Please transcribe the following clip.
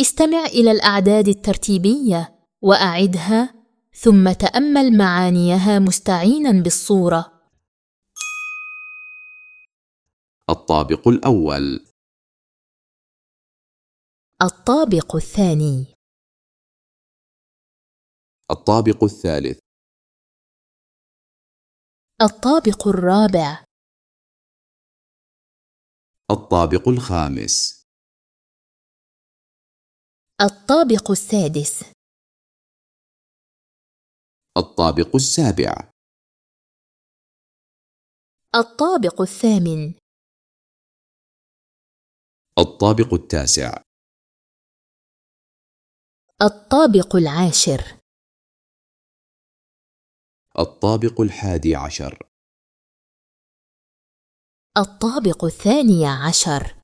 استمع إلى الأعداد الترتيبية وأعدها ثم تأمل معانيها مستعينا بالصورة. الطابق الأول. الطابق الثاني. الطابق الثالث. الطابق الرابع. الطابق الخامس. الطابق السادس. الطابق السابع. الطابق الثامن. الطابق التاسع. الطابق العاشر. الطابق الحادي عشر. الطابق الثاني عشر.